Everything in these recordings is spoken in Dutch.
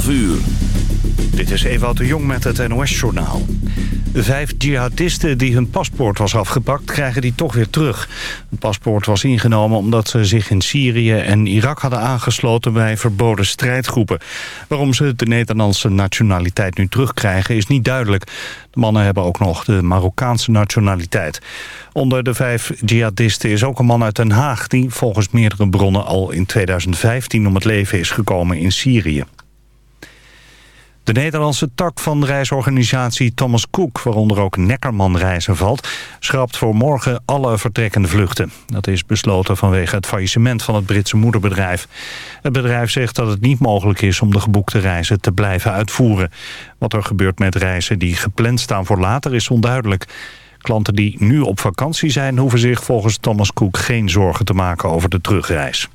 12 uur. Dit is Ewout de Jong met het NOS-journaal. Vijf jihadisten die hun paspoort was afgepakt, krijgen die toch weer terug. Het paspoort was ingenomen omdat ze zich in Syrië en Irak hadden aangesloten bij verboden strijdgroepen. Waarom ze de Nederlandse nationaliteit nu terugkrijgen is niet duidelijk. De mannen hebben ook nog de Marokkaanse nationaliteit. Onder de vijf jihadisten is ook een man uit Den Haag... die volgens meerdere bronnen al in 2015 om het leven is gekomen in Syrië. De Nederlandse tak van reisorganisatie Thomas Cook... waaronder ook Neckerman reizen valt... schrapt voor morgen alle vertrekkende vluchten. Dat is besloten vanwege het faillissement van het Britse moederbedrijf. Het bedrijf zegt dat het niet mogelijk is om de geboekte reizen te blijven uitvoeren. Wat er gebeurt met reizen die gepland staan voor later is onduidelijk. Klanten die nu op vakantie zijn... hoeven zich volgens Thomas Cook geen zorgen te maken over de terugreis.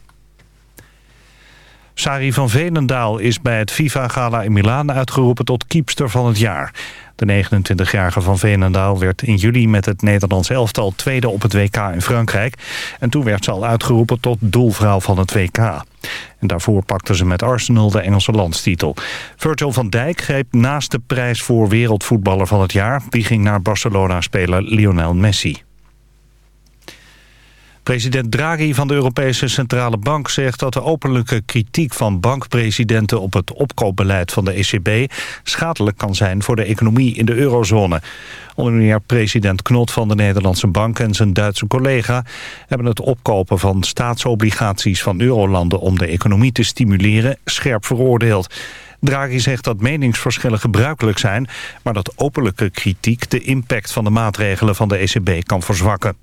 Sari van Veenendaal is bij het FIFA-gala in Milaan uitgeroepen tot kiepster van het jaar. De 29-jarige van Veenendaal werd in juli met het Nederlands elftal tweede op het WK in Frankrijk. En toen werd ze al uitgeroepen tot doelvrouw van het WK. En daarvoor pakte ze met Arsenal de Engelse landstitel. Virgil van Dijk greep naast de prijs voor wereldvoetballer van het jaar. Die ging naar Barcelona-speler Lionel Messi. President Draghi van de Europese Centrale Bank zegt dat de openlijke kritiek van bankpresidenten op het opkoopbeleid van de ECB schadelijk kan zijn voor de economie in de eurozone. Onder meer president Knot van de Nederlandse Bank en zijn Duitse collega hebben het opkopen van staatsobligaties van eurolanden om de economie te stimuleren scherp veroordeeld. Draghi zegt dat meningsverschillen gebruikelijk zijn... maar dat openlijke kritiek de impact van de maatregelen van de ECB kan verzwakken.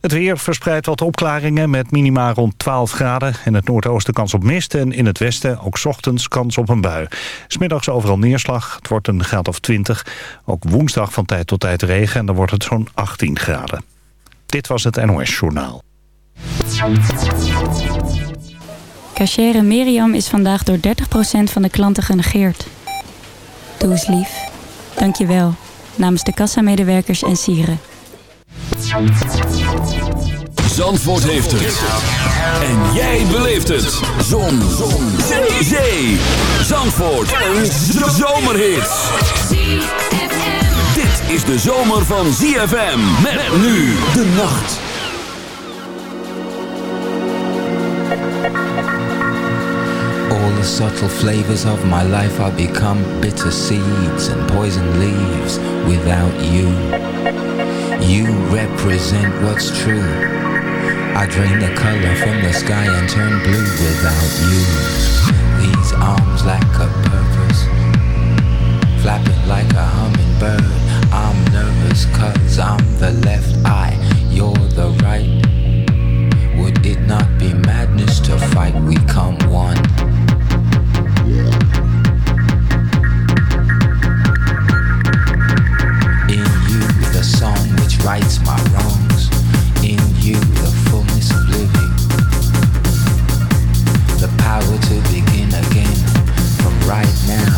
Het weer verspreidt wat opklaringen met minima rond 12 graden. In het noordoosten kans op mist en in het westen ook ochtends kans op een bui. Smiddags overal neerslag. Het wordt een graad of 20. Ook woensdag van tijd tot tijd regen en dan wordt het zo'n 18 graden. Dit was het NOS Journaal. Cachere Miriam is vandaag door 30% van de klanten genegeerd. Doe eens lief. Dank je wel. Namens de kassamedewerkers en sieren. Zandvoort heeft het. En jij beleeft het. Zon. Zon. Zee. Zee. Zandvoort. Een zomerhit. Dit is de zomer van ZFM. Met nu de nacht. All the subtle flavors of my life are become bitter seeds and poison leaves without you. You represent what's true. I drain the color from the sky and turn blue without you. These arms lack a purpose, flapping like a hummingbird. I'm nervous cause I'm the left eye, you're the right. Would it not be madness to fight? We come one. rights, my wrongs. In you, the fullness of living. The power to begin again from right now.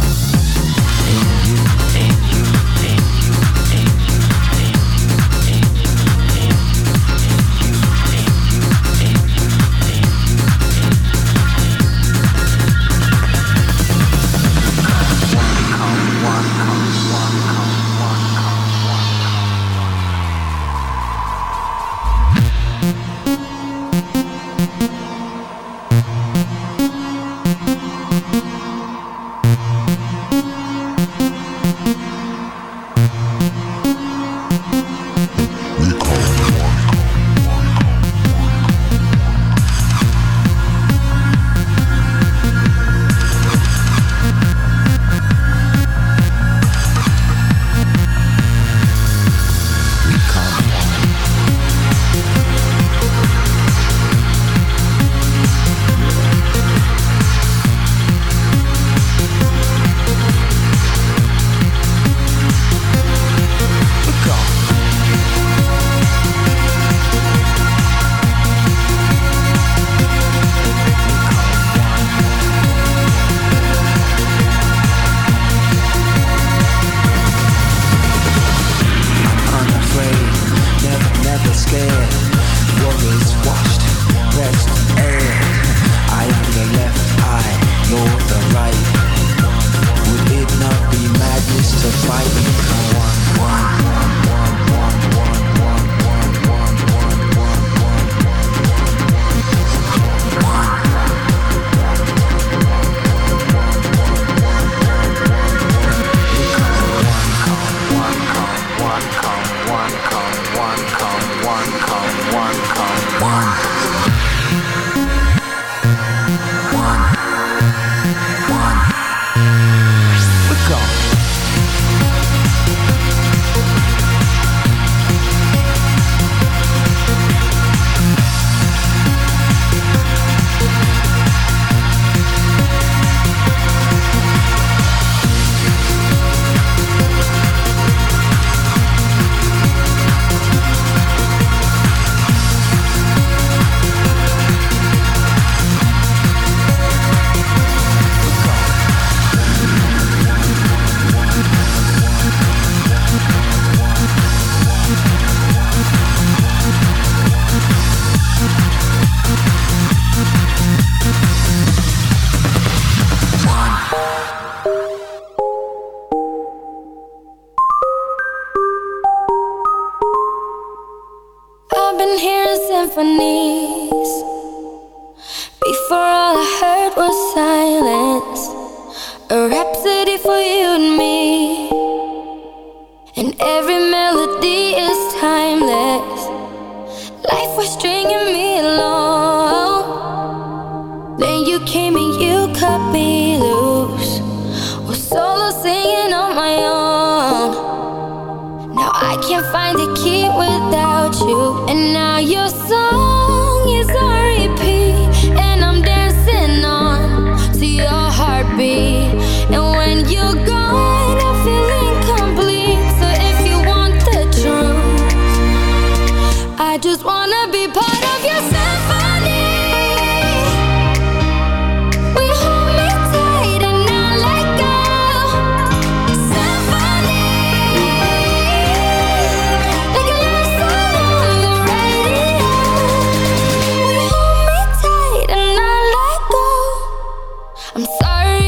sorry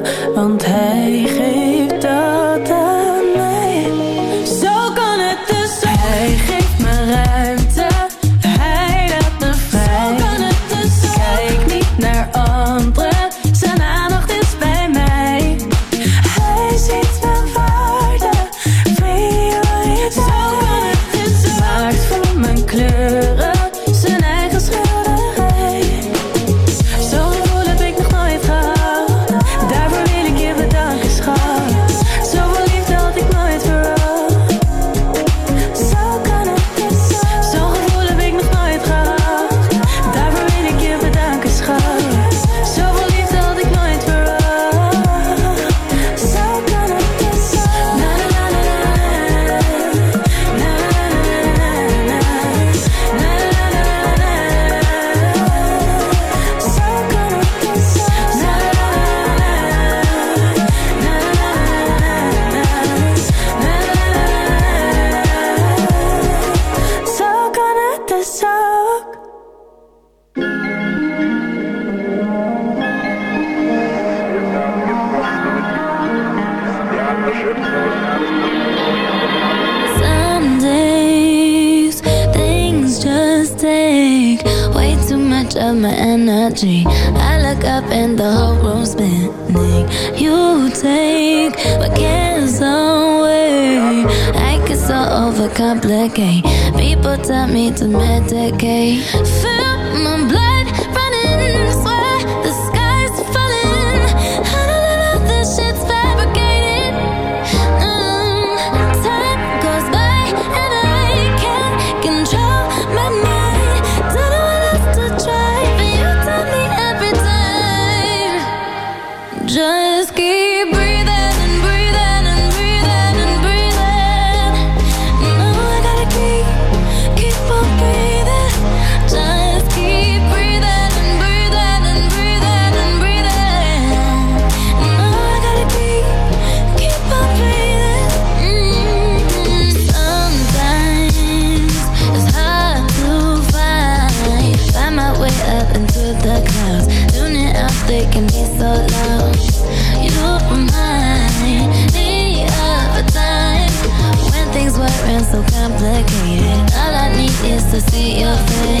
My. See your face.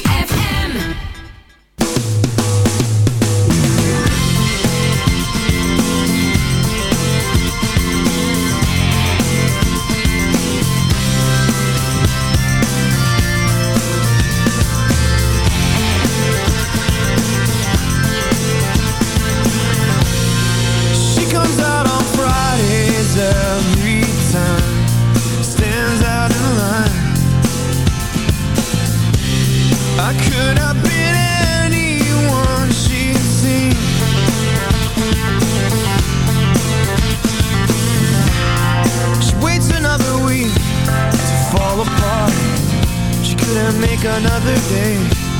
another day.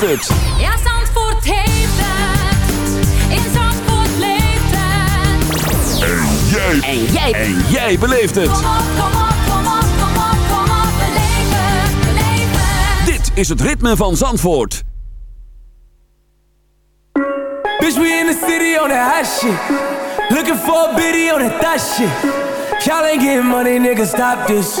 Heeft het. Ja, Zandvoort heeft het. In Zandvoort leeft het. En jij. En jij. En jij beleeft het. Kom op, kom op, kom op, kom op, kom op. Beleef het, beleef het. Dit is het ritme van Zandvoort. Bitch, we in the city on that hot shit. Looking for a biddy on that thot shit. Y'all ain't getting money, nigga, stop this.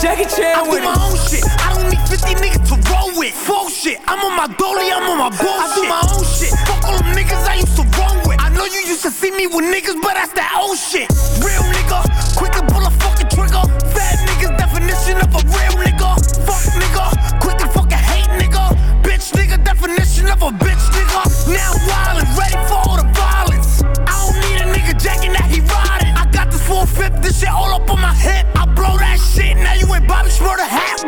Jackie Chan with I do it. my own shit. I don't need 50 niggas to roll with. Full shit. I'm on my dolly, I'm on my bullshit. I do my own shit. Fuck all them niggas I used to roll with. I know you used to see me with niggas, but that's that old shit. Real nigga, quick to pull a fucking trigger. Fat niggas, definition of a real nigga. Fuck nigga, quick to fucking hate nigga. Bitch nigga, definition of a bitch nigga. Now wild and ready for shit all up on my hip. I blow that shit, now you ain't Bobby Schmurder hat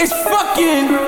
It's fucking.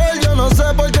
no sé por qué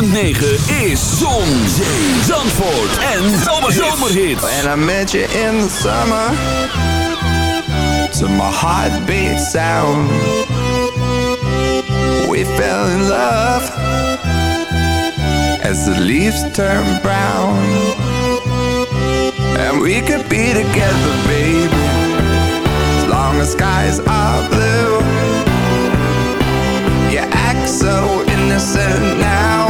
106.9 is Zon, Zee, Zandvoort en Zomerhits. And I met you in the summer. To my heartbeat sound. We fell in love. As the leaves turn brown. And we could be together, baby. As long as skies are blue. You act so innocent now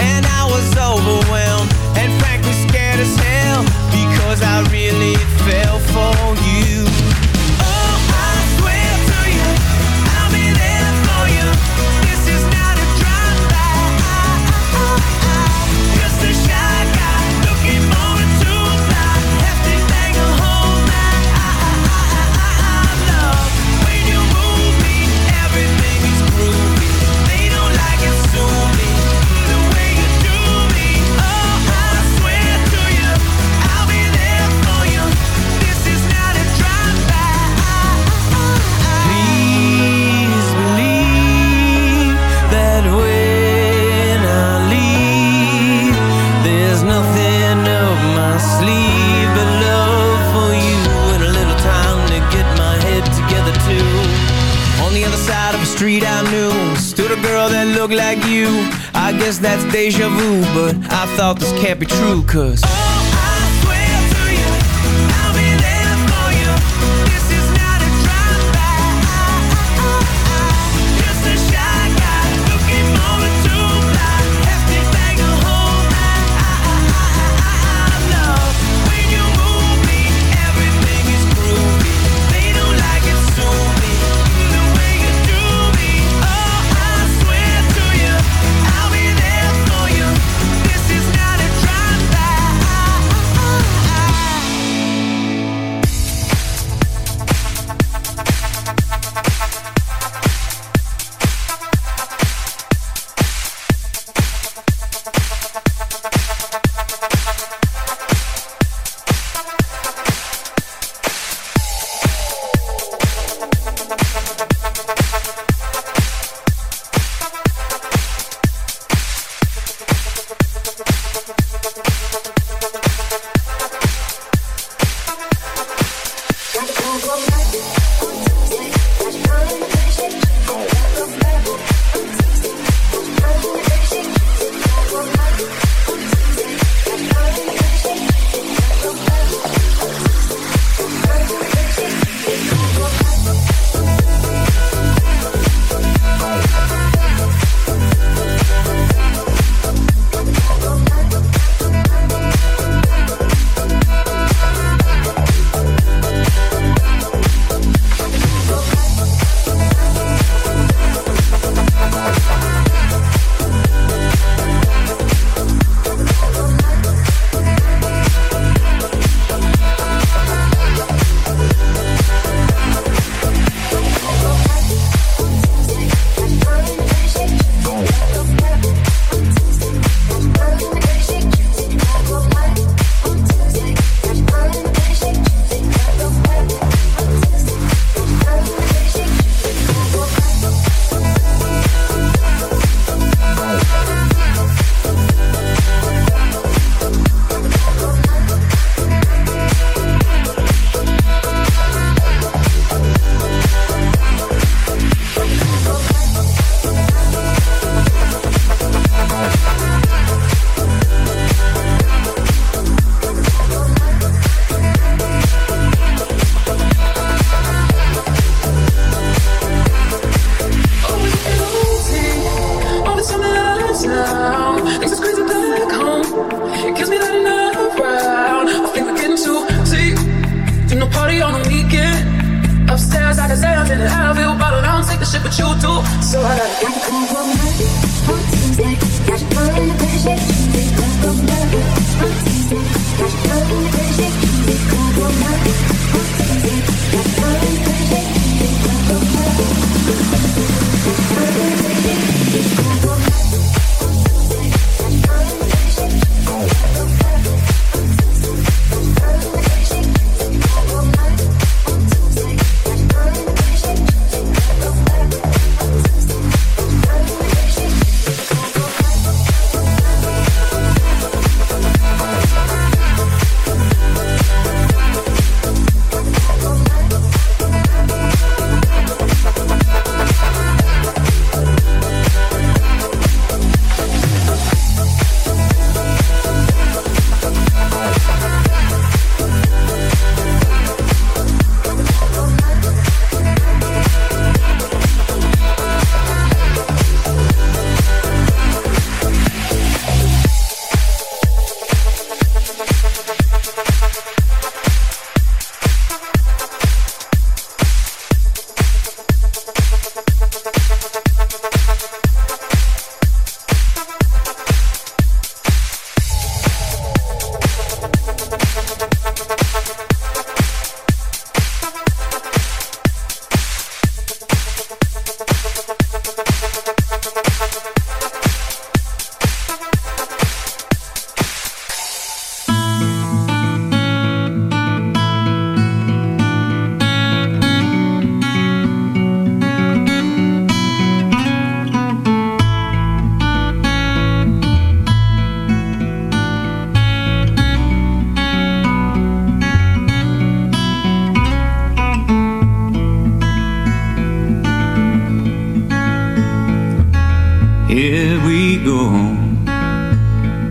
Go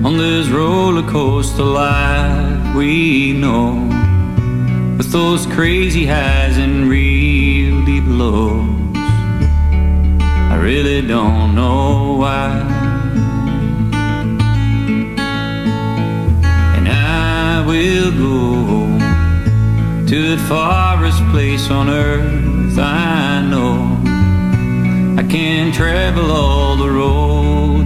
on this roller coaster life we know, with those crazy highs and real deep lows. I really don't know why. And I will go to the farthest place on earth I know. I can travel all the roads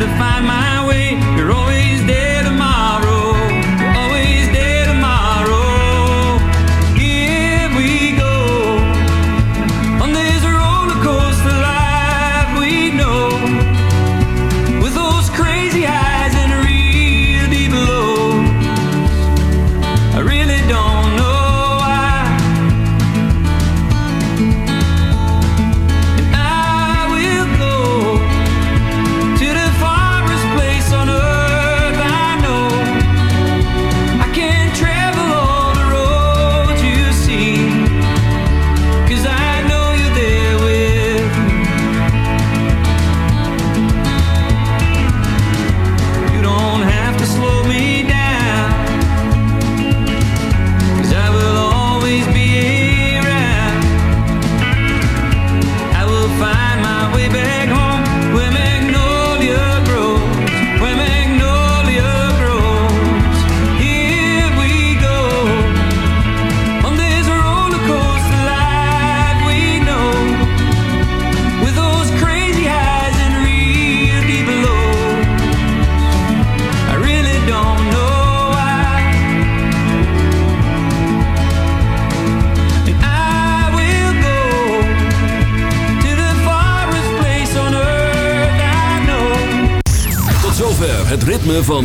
to find my way.